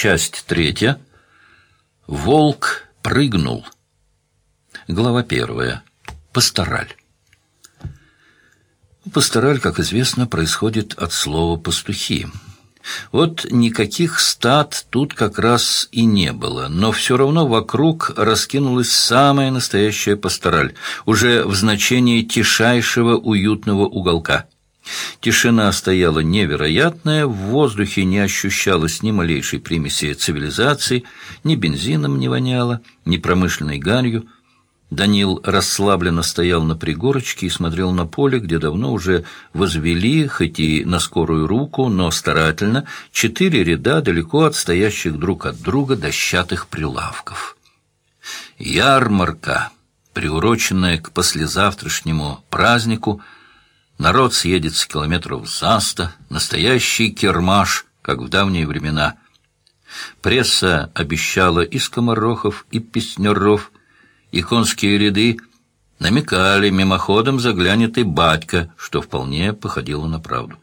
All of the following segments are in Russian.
Часть третья. Волк прыгнул. Глава первая. Пастораль. Пастораль, как известно, происходит от слова «пастухи». Вот никаких стад тут как раз и не было, но все равно вокруг раскинулась самая настоящая пастораль, уже в значении тишайшего уютного уголка – Тишина стояла невероятная, в воздухе не ощущалось ни малейшей примеси цивилизации, ни бензином не воняло, ни промышленной гарью. Данил расслабленно стоял на пригорочке и смотрел на поле, где давно уже возвели, хоть и на скорую руку, но старательно, четыре ряда далеко отстоящих друг от друга дощатых прилавков. Ярмарка, приуроченная к послезавтрашнему празднику – Народ съедется километров за сто, настоящий кермаш, как в давние времена. Пресса обещала и скоморохов, и песнеров, и конские ряды намекали, мимоходом заглянет и батька, что вполне походило на правду.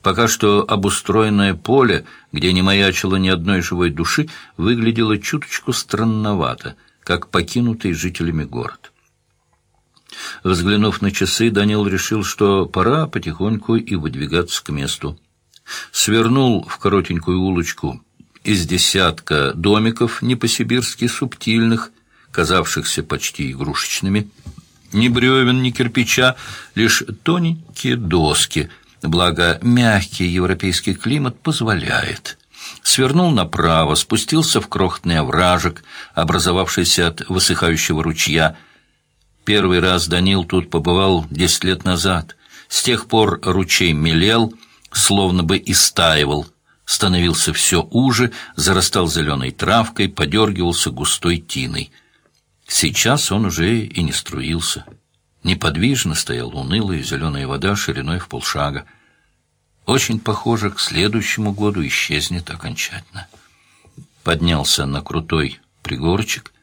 Пока что обустроенное поле, где не маячило ни одной живой души, выглядело чуточку странновато, как покинутый жителями город. Взглянув на часы, Данил решил, что пора потихоньку и выдвигаться к месту. Свернул в коротенькую улочку из десятка домиков, не по-сибирски субтильных, казавшихся почти игрушечными. Ни бревен, ни кирпича, лишь тоненькие доски, благо мягкий европейский климат позволяет. Свернул направо, спустился в крохотный овражек, образовавшийся от высыхающего ручья, Первый раз Данил тут побывал десять лет назад. С тех пор ручей мелел, словно бы истаивал, становился все уже, зарастал зеленой травкой, подергивался густой тиной. Сейчас он уже и не струился. Неподвижно стояла унылая зеленая вода шириной в полшага. Очень похоже, к следующему году исчезнет окончательно. Поднялся на крутой пригорочек,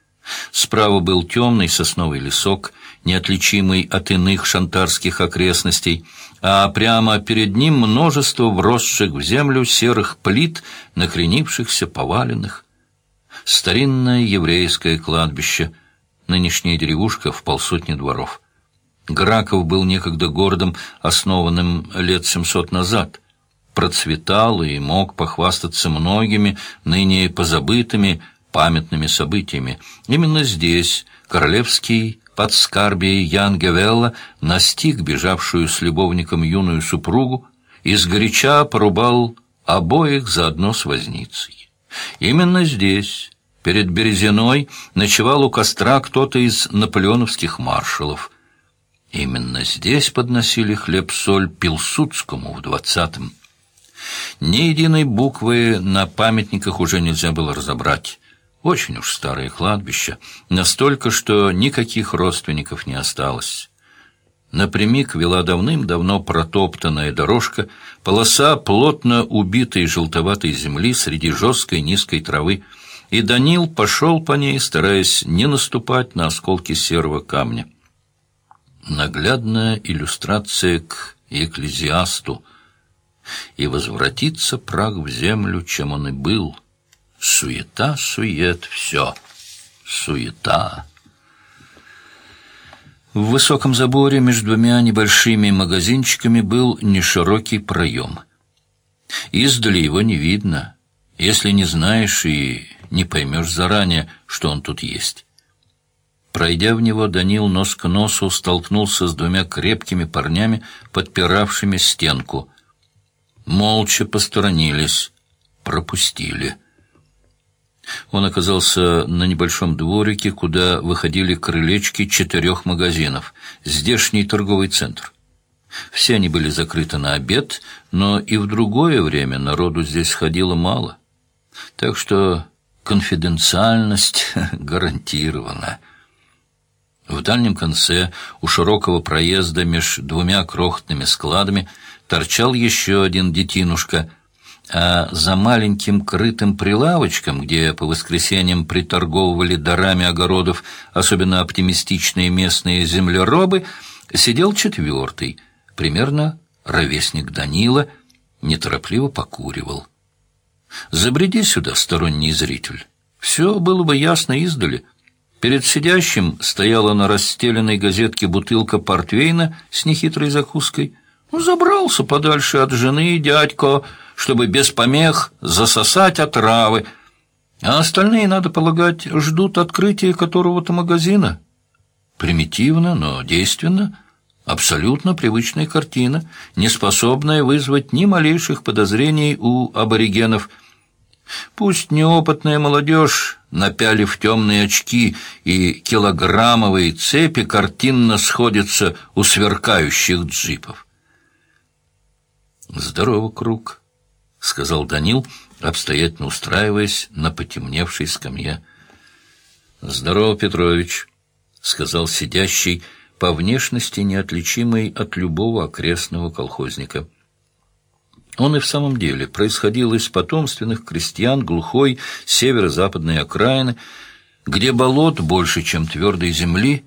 Справа был темный сосновый лесок, неотличимый от иных шантарских окрестностей, а прямо перед ним множество вросших в землю серых плит, накренившихся, поваленных. Старинное еврейское кладбище, нынешняя деревушка в полсотни дворов. Граков был некогда городом, основанным лет семьсот назад. Процветал и мог похвастаться многими, ныне позабытыми, памятными событиями. Именно здесь королевский подскарбие Ян Гевелла настиг бежавшую с любовником юную супругу и сгоряча порубал обоих заодно с возницей. Именно здесь, перед Березиной, ночевал у костра кто-то из наполеоновских маршалов. Именно здесь подносили хлеб-соль Пилсудскому в двадцатом. Ни единой буквы на памятниках уже нельзя было разобрать. Очень уж старое кладбище, настолько, что никаких родственников не осталось. Напрямик вела давным-давно протоптанная дорожка, полоса плотно убитой желтоватой земли среди жесткой низкой травы, и Данил пошел по ней, стараясь не наступать на осколки серого камня. Наглядная иллюстрация к экклезиасту. «И возвратится прах в землю, чем он и был», Суета, сует, все. Суета. В высоком заборе между двумя небольшими магазинчиками был неширокий проем. Издали его не видно, если не знаешь и не поймешь заранее, что он тут есть. Пройдя в него, Данил нос к носу столкнулся с двумя крепкими парнями, подпиравшими стенку. Молча посторонились, пропустили. Он оказался на небольшом дворике, куда выходили крылечки четырех магазинов. Здешний торговый центр. Все они были закрыты на обед, но и в другое время народу здесь ходило мало. Так что конфиденциальность гарантирована. В дальнем конце, у широкого проезда между двумя крохотными складами, торчал еще один детинушка — а за маленьким крытым прилавочком, где по воскресеньям приторговывали дарами огородов особенно оптимистичные местные землеробы, сидел четвертый, примерно ровесник Данила, неторопливо покуривал. Забреди сюда, сторонний зритель. Все было бы ясно издали. Перед сидящим стояла на расстеленной газетке бутылка портвейна с нехитрой закуской. Забрался подальше от жены дядько, чтобы без помех засосать отравы, а остальные, надо полагать, ждут открытия которого-то магазина. Примитивно, но действенно, абсолютно привычная картина, не способная вызвать ни малейших подозрений у аборигенов. Пусть неопытная молодежь, напялив темные очки и килограммовые цепи, картинно сходится у сверкающих джипов. «Здорово, Круг», — сказал Данил, обстоятельно устраиваясь на потемневшей скамье. «Здорово, Петрович», — сказал сидящий, по внешности неотличимый от любого окрестного колхозника. Он и в самом деле происходил из потомственных крестьян глухой северо-западной окраины, где болот больше, чем твердой земли,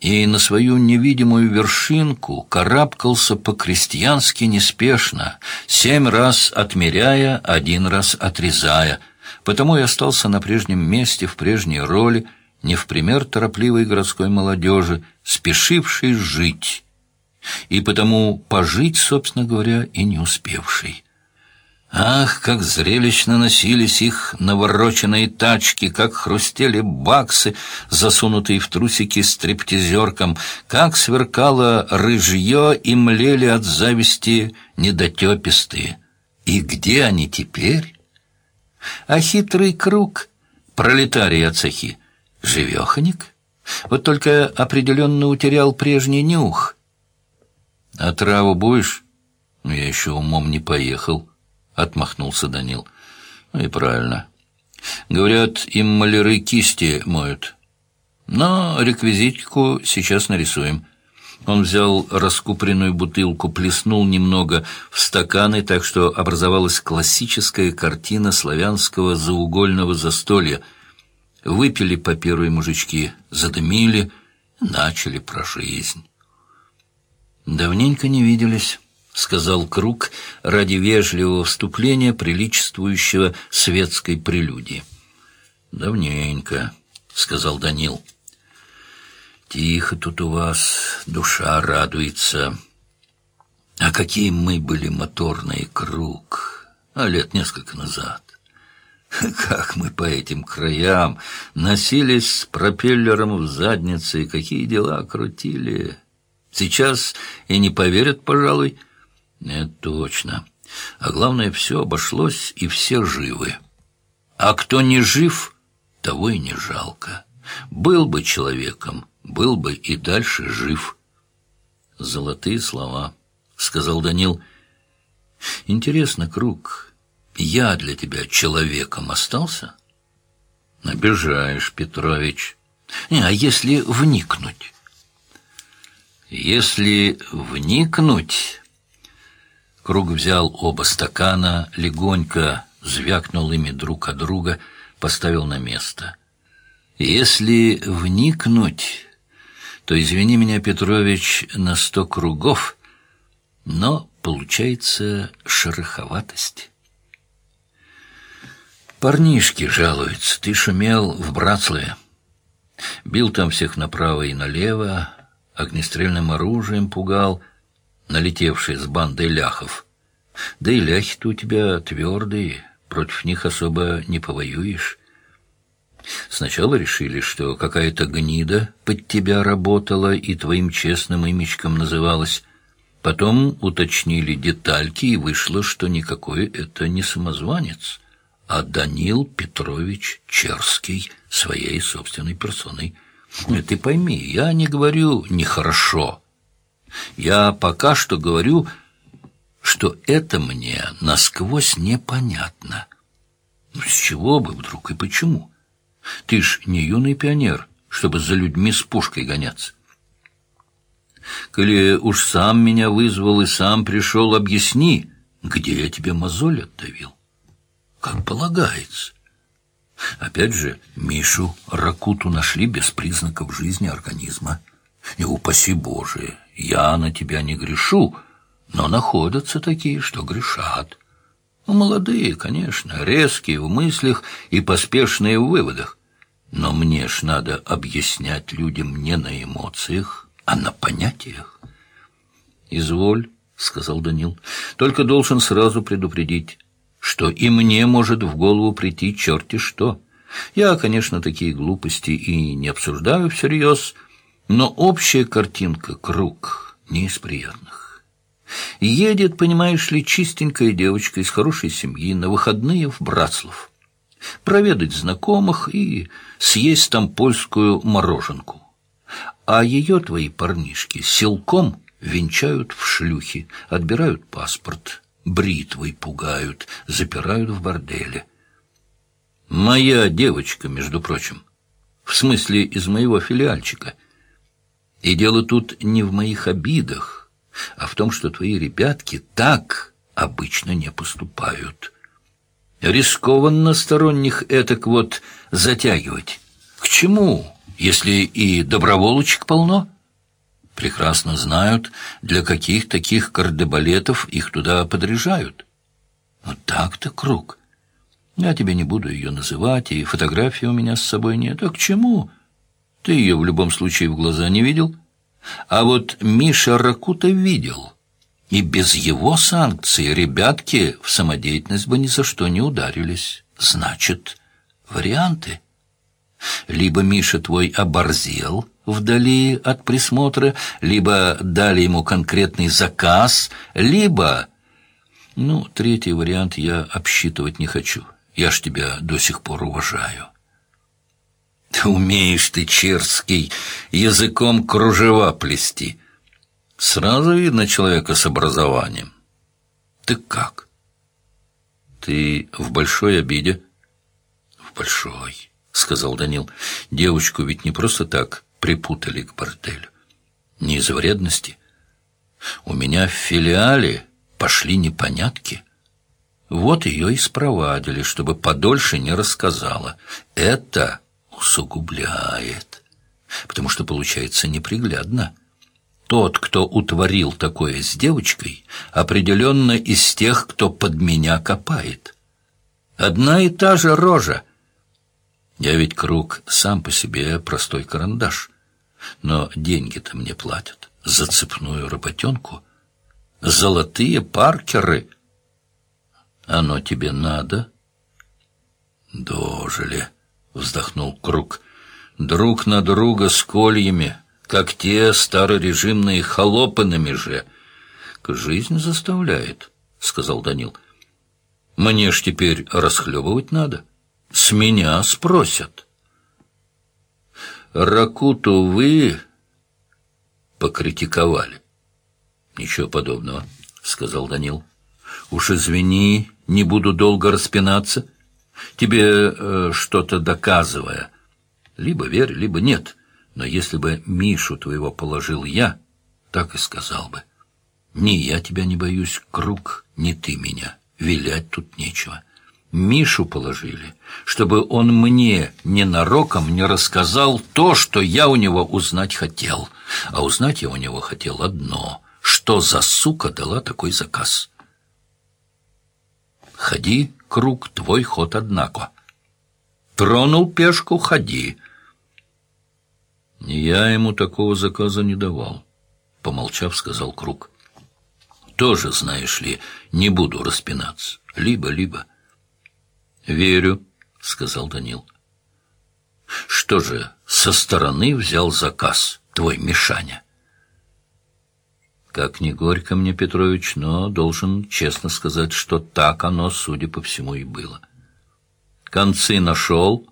и на свою невидимую вершинку карабкался по-крестьянски неспешно, семь раз отмеряя, один раз отрезая. Потому и остался на прежнем месте, в прежней роли, не в пример торопливой городской молодежи, спешившей жить, и потому пожить, собственно говоря, и не успевшей. Ах, как зрелищно носились их навороченные тачки, как хрустели баксы, засунутые в трусики стриптизеркам, как сверкало рыжье и млели от зависти недотепистые. И где они теперь? А хитрый круг, пролетарий от цехи, живеханик, вот только определенно утерял прежний нюх. А траву будешь? Ну, я еще умом не поехал отмахнулся Данил. Ну и правильно. Говорят, им маляры кисти моют. Но реквизитику сейчас нарисуем. Он взял раскупоренную бутылку, плеснул немного в стаканы, так что образовалась классическая картина славянского заугольного застолья. Выпили по первой мужички, задымили, начали про жизнь. Давненько не виделись. — сказал Круг ради вежливого вступления, приличествующего светской прелюдии. «Давненько», — сказал Данил. «Тихо тут у вас, душа радуется. А какие мы были моторные, Круг, а лет несколько назад. Как мы по этим краям носились с пропеллером в заднице, какие дела крутили. Сейчас и не поверят, пожалуй, — это точно. А главное, все обошлось, и все живы. А кто не жив, того и не жалко. Был бы человеком, был бы и дальше жив. Золотые слова, — сказал Данил. Интересно, Круг, я для тебя человеком остался? Обижаешь, Петрович. Не, а если вникнуть? Если вникнуть... Круг взял оба стакана, легонько звякнул ими друг от друга, поставил на место. «Если вникнуть, то, извини меня, Петрович, на сто кругов, но получается шероховатость». «Парнишки жалуются, ты шумел в Братславе. Бил там всех направо и налево, огнестрельным оружием пугал» налетевший с бандой ляхов. Да и ляхи-то у тебя твердые, против них особо не повоюешь. Сначала решили, что какая-то гнида под тебя работала и твоим честным имечком называлась. Потом уточнили детальки, и вышло, что никакой это не самозванец, а Данил Петрович Черский своей собственной персоной. Ты пойми, я не говорю «нехорошо», я пока что говорю, что это мне насквозь непонятно. Ну, с чего бы вдруг и почему? Ты ж не юный пионер, чтобы за людьми с пушкой гоняться. Коли уж сам меня вызвал и сам пришел, объясни, где я тебе мозоль отдавил. Как полагается. Опять же, Мишу Ракуту нашли без признаков жизни организма. И упаси Боже, я на тебя не грешу, но находятся такие, что грешат. Молодые, конечно, резкие в мыслях и поспешные в выводах. Но мне ж надо объяснять людям не на эмоциях, а на понятиях. «Изволь», — сказал Данил, — «только должен сразу предупредить, что и мне может в голову прийти черти что. Я, конечно, такие глупости и не обсуждаю всерьез, но общая картинка, круг, не из приятных». Едет, понимаешь ли, чистенькая девочка из хорошей семьи на выходные в Братслав проведать знакомых и съесть там польскую мороженку. А ее твои парнишки силком венчают в шлюхи, отбирают паспорт, бритвой пугают, запирают в борделе. Моя девочка, между прочим, в смысле из моего филиальчика. И дело тут не в моих обидах, а в том, что твои ребятки так обычно не поступают». Рискованно сторонних этак вот затягивать. К чему, если и доброволочек полно? Прекрасно знают, для каких таких кардебалетов их туда подряжают. Вот так-то круг. Я тебе не буду ее называть, и фотографии у меня с собой нет. А к чему? Ты ее в любом случае в глаза не видел. А вот Миша Ракута видел — и без его санкций ребятки в самодеятельность бы ни за что не ударились. Значит, варианты. Либо Миша твой оборзел вдали от присмотра, либо дали ему конкретный заказ, либо... Ну, третий вариант я обсчитывать не хочу. Я ж тебя до сих пор уважаю. Умеешь ты, Черский, языком кружева плести — Сразу видно человека с образованием. Ты как? Ты в большой обиде? В большой, сказал Данил. Девочку ведь не просто так припутали к борделю. Не из вредности. У меня в филиале пошли непонятки. Вот ее и спровадили, чтобы подольше не рассказала. Это усугубляет, потому что получается неприглядно. Тот, кто утворил такое с девочкой, определенно из тех, кто под меня копает. Одна и та же рожа. Я ведь круг сам по себе простой карандаш. Но деньги-то мне платят за цепную работенку. Золотые паркеры. Оно тебе надо? Дожили, вздохнул круг. Друг на друга с кольями — как те старорежимные холопы на меже. «Жизнь заставляет», — сказал Данил. «Мне ж теперь расхлебывать надо. С меня спросят». «Ракуту вы покритиковали». «Ничего подобного», — сказал Данил. «Уж извини, не буду долго распинаться, тебе э, что-то доказывая. Либо верь, либо нет». Но если бы Мишу твоего положил я, так и сказал бы. Ни я тебя не боюсь, круг, ни ты меня. Вилять тут нечего. Мишу положили, чтобы он мне ненароком не рассказал то, что я у него узнать хотел. А узнать я у него хотел одно — что за сука дала такой заказ. Ходи, круг, твой ход, однако. Тронул пешку — ходи. «Я ему такого заказа не давал», — помолчав, сказал Круг. «Тоже, знаешь ли, не буду распинаться. Либо-либо». «Верю», — сказал Данил. «Что же, со стороны взял заказ твой Мишаня?» Как ни горько мне, Петрович, но должен честно сказать, что так оно, судя по всему, и было. Концы нашел?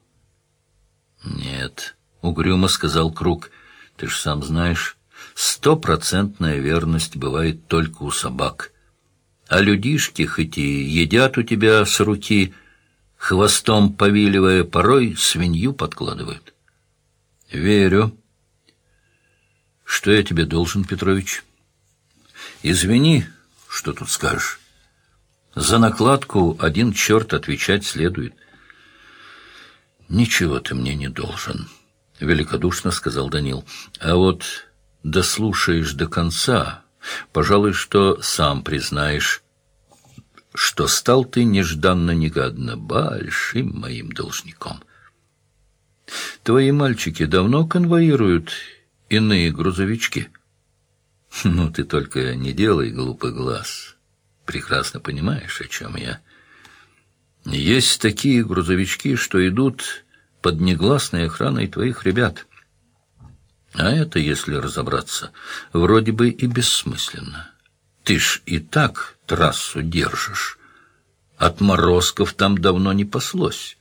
Нет, угрюмо сказал Круг. Ты ж сам знаешь, стопроцентная верность бывает только у собак. А людишки, хоть и едят у тебя с руки, хвостом повиливая, порой свинью подкладывают. Верю. Что я тебе должен, Петрович? Извини, что тут скажешь. За накладку один черт отвечать следует. Ничего ты мне не должен. — великодушно сказал Данил. «А вот дослушаешь до конца, пожалуй, что сам признаешь, что стал ты нежданно-негаданно большим моим должником. Твои мальчики давно конвоируют иные грузовички. Ну, ты только не делай глупый глаз. Прекрасно понимаешь, о чем я. Есть такие грузовички, что идут под негласной охраной твоих ребят. А это, если разобраться, вроде бы и бессмысленно. Ты ж и так трассу держишь. Отморозков там давно не паслось.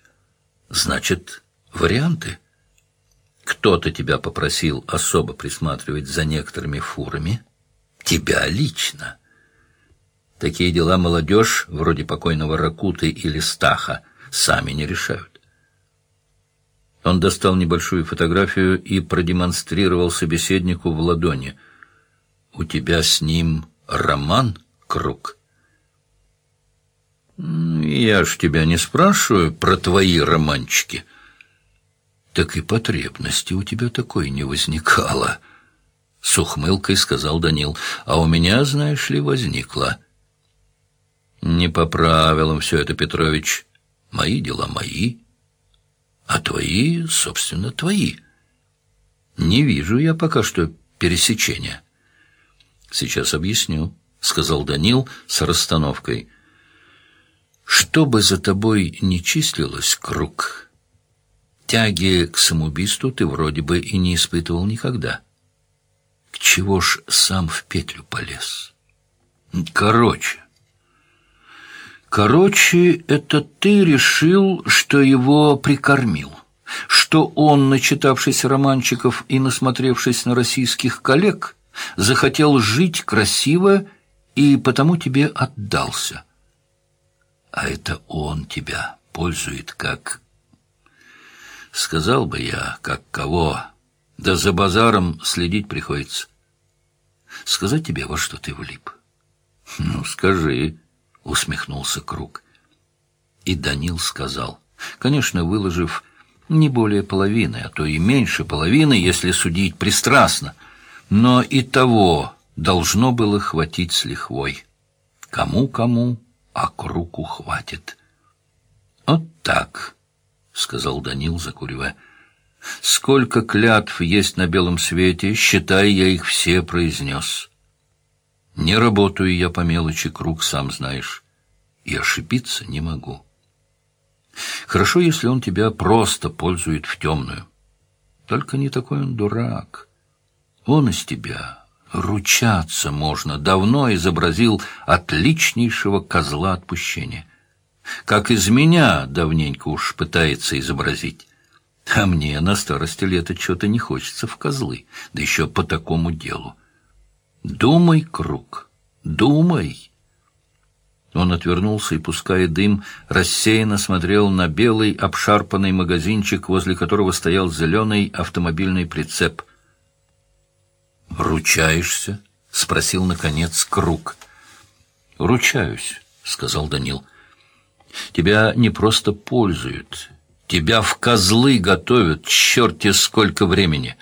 Значит, варианты. Кто-то тебя попросил особо присматривать за некоторыми фурами. Тебя лично. Такие дела молодежь, вроде покойного Ракуты или Стаха, сами не решают. Он достал небольшую фотографию и продемонстрировал собеседнику в ладони. «У тебя с ним роман, Круг?» «Я ж тебя не спрашиваю про твои романчики». «Так и потребности у тебя такой не возникало», — с ухмылкой сказал Данил. «А у меня, знаешь ли, возникло». «Не по правилам все это, Петрович. Мои дела мои, а твои, собственно, твои. Не вижу я пока что пересечения». «Сейчас объясню», — сказал Данил с расстановкой. Что бы за тобой ни числилось, круг, тяги к самоубийству ты вроде бы и не испытывал никогда. К чего ж сам в петлю полез? Короче. Короче, это ты решил, что его прикормил, что он, начитавшись романчиков и насмотревшись на российских коллег, захотел жить красиво и потому тебе отдался — а это он тебя пользует как... Сказал бы я, как кого, да за базаром следить приходится. Сказать тебе, во что ты влип? Ну, скажи, усмехнулся Круг. И Данил сказал, конечно, выложив не более половины, а то и меньше половины, если судить пристрастно, но и того должно было хватить с лихвой. Кому-кому, а кругу хватит. — Вот так, — сказал Данил, закуривая. — Сколько клятв есть на белом свете, считай, я их все произнес. Не работаю я по мелочи, круг, сам знаешь, и ошибиться не могу. Хорошо, если он тебя просто пользует в темную. Только не такой он дурак. Он из тебя ручаться можно, давно изобразил отличнейшего козла отпущения. Как из меня давненько уж пытается изобразить. А мне на старости лет что-то не хочется в козлы, да еще по такому делу. Думай, круг, думай. Он отвернулся и, пуская дым, рассеянно смотрел на белый обшарпанный магазинчик, возле которого стоял зеленый автомобильный прицеп — «Ручаешься?» — спросил, наконец, Круг. «Ручаюсь», — сказал Данил. «Тебя не просто пользуют, тебя в козлы готовят, черти сколько времени.